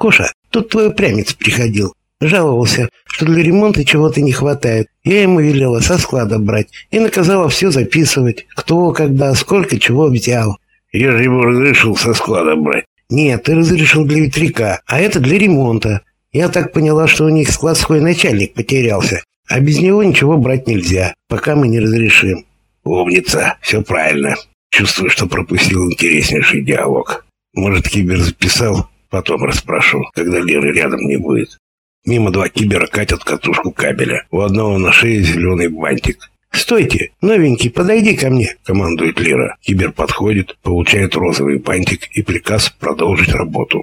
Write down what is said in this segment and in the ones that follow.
Коша, тут твой прямец приходил. Жаловался, что для ремонта чего-то не хватает. Я ему велела со склада брать и наказала все записывать. Кто, когда, сколько чего взял. Я же ему разрешил со склада брать. Нет, ты разрешил для ветряка, а это для ремонта. Я так поняла, что у них складской начальник потерялся. А без него ничего брать нельзя, пока мы не разрешим. Умница, все правильно. Чувствую, что пропустил интереснейший диалог. Может, Кибер записал? Потом расспрошу, когда Леры рядом не будет. Мимо два кибера катят катушку кабеля. У одного на шее зеленый бантик. «Стойте! Новенький, подойди ко мне!» — командует Лера. Кибер подходит, получает розовый бантик и приказ продолжить работу.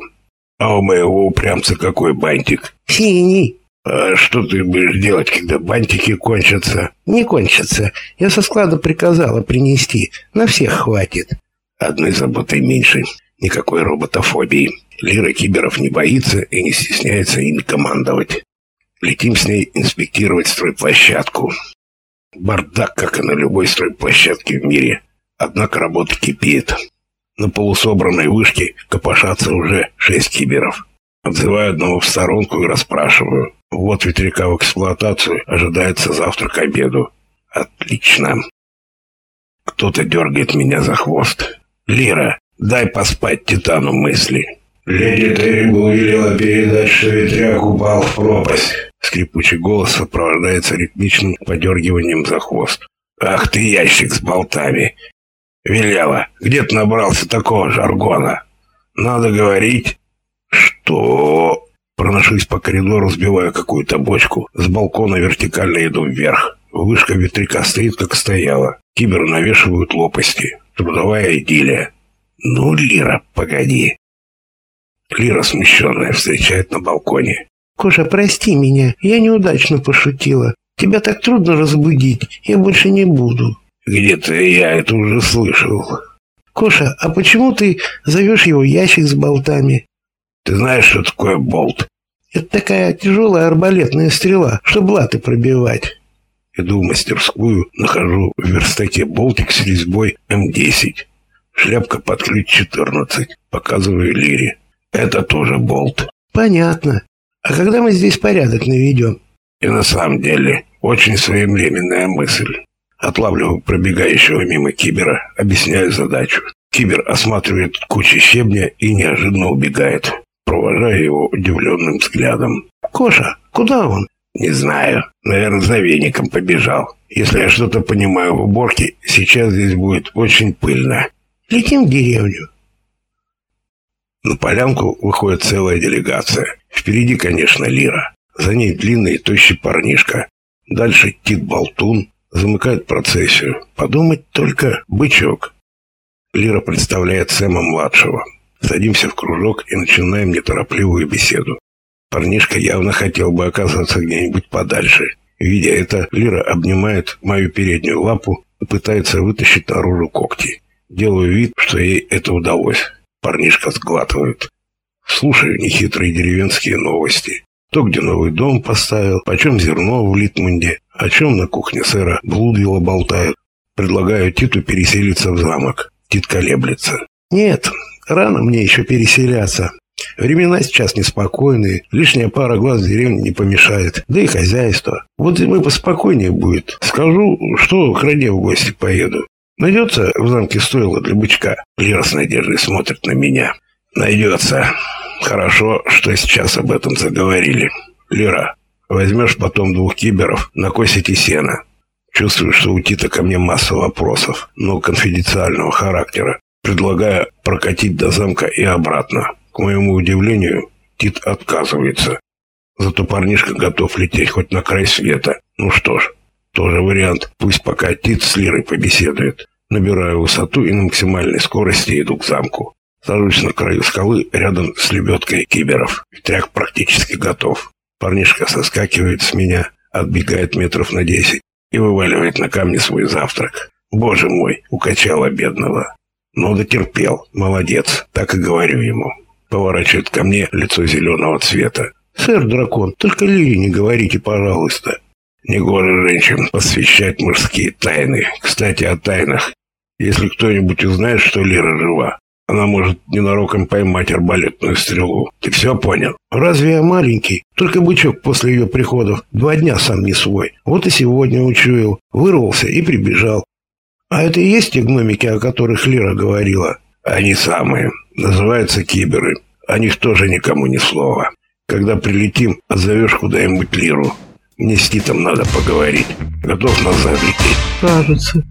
«А у моего упрямца какой бантик?» «Синий!» «А что ты будешь делать, когда бантики кончатся?» «Не кончатся. Я со склада приказала принести. На всех хватит». «Одной заботой меньше. Никакой роботофобии. Лира киберов не боится и не стесняется ими командовать. Летим с ней инспектировать стройплощадку. Бардак, как и на любой стройплощадке в мире. Однако работа кипит. На полусобранной вышке копошатся уже шесть киберов. Отзываю одного в сторонку и расспрашиваю. Вот ветряка в эксплуатацию, ожидается завтра к обеду. Отлично. Кто-то дергает меня за хвост. Лира, дай поспать Титану мысли. Леди Террибл велела передать, что ветряк упал в пропасть. Скрипучий голос сопровождается ритмичным подергиванием за хвост. «Ах ты, ящик с болтами! Велела, где ты набрался такого жаргона? Надо говорить...» «Что?» Проношусь по коридору, сбивая какую-то бочку. С балкона вертикально иду вверх. Вышка ветряка стоит, как стояла. Кибер навешивают лопасти. Трудовая идиллия. «Ну, Лира, погоди!» Лира, смущенная, встречает на балконе. «Коша, прости меня, я неудачно пошутила. Тебя так трудно разбудить, я больше не буду». «Где-то я это уже слышал». «Коша, а почему ты зовешь его ящик с болтами?» «Ты знаешь, что такое болт?» «Это такая тяжелая арбалетная стрела, чтобы латы пробивать». Иду в мастерскую, нахожу в верстаке болтик с резьбой М10. Шляпка под ключ 14. Показываю Лире. Это тоже болт. Понятно. А когда мы здесь порядок наведем? И на самом деле, очень своевременная мысль. Отлавливаю пробегающего мимо кибера, объясняю задачу. Кибер осматривает кучу щебня и неожиданно убегает, провожая его удивленным взглядом. «Коша, куда он?» «Не знаю. Наверное, за веником побежал. Если я что-то понимаю в уборке, сейчас здесь будет очень пыльно». «Летим в деревню». На полянку выходит целая делегация. Впереди, конечно, Лира. За ней длинный и тощий парнишка. Дальше Тит Болтун. Замыкает процессию. Подумать только бычок. Лира представляет Сэма-младшего. Садимся в кружок и начинаем неторопливую беседу. Парнишка явно хотел бы оказаться где-нибудь подальше. Видя это, Лира обнимает мою переднюю лапу и пытается вытащить наружу когти. Делаю вид, что ей это удалось. Парнишка сглатывает. Слушаю нехитрые деревенские новости. То, где новый дом поставил, почем зерно в Литмунде, о чем на кухне сэра Блудвилла болтают. Предлагаю Титу переселиться в замок. Тит колеблется. Нет, рано мне еще переселяться. Времена сейчас неспокойные, лишняя пара глаз в деревне не помешает, да и хозяйство. Вот зимой поспокойнее будет. Скажу, что к роде в гости поеду. Найдется в замке стойло для бычка? Лера с надеждой смотрит на меня. Найдется. Хорошо, что сейчас об этом заговорили. Лера, возьмешь потом двух киберов, накосите сено. Чувствую, что у Тита ко мне масса вопросов, но конфиденциального характера. Предлагаю прокатить до замка и обратно. К моему удивлению, Тит отказывается. Зато парнишка готов лететь хоть на край света. Ну что ж, тоже вариант. Пусть пока Тит с Лирой побеседует. Набираю высоту и на максимальной скорости иду к замку. Сажусь на краю скалы рядом с лебедкой киберов. Ветряк практически готов. Парнишка соскакивает с меня, отбегает метров на десять и вываливает на камни свой завтрак. Боже мой, укачала бедного. Но дотерпел, молодец, так и говорю ему. Поворачивает ко мне лицо зеленого цвета. «Сэр-дракон, только Лире не говорите, пожалуйста». Негоже женщин посвящать мужские тайны. Кстати, о тайнах. Если кто-нибудь узнает, что Лира жива, Она может ненароком поймать арбалетную стрелу. Ты все понял? Разве я маленький? Только бычок после ее приходов два дня сам не свой. Вот и сегодня учуял. Вырвался и прибежал. А это и есть те гномики, о которых Лира говорила? Они самые. Называются киберы. О них тоже никому ни слова. Когда прилетим, отзовешь куда-нибудь Лиру. Мне с Титом надо поговорить. Готов назад лететь? Кажется.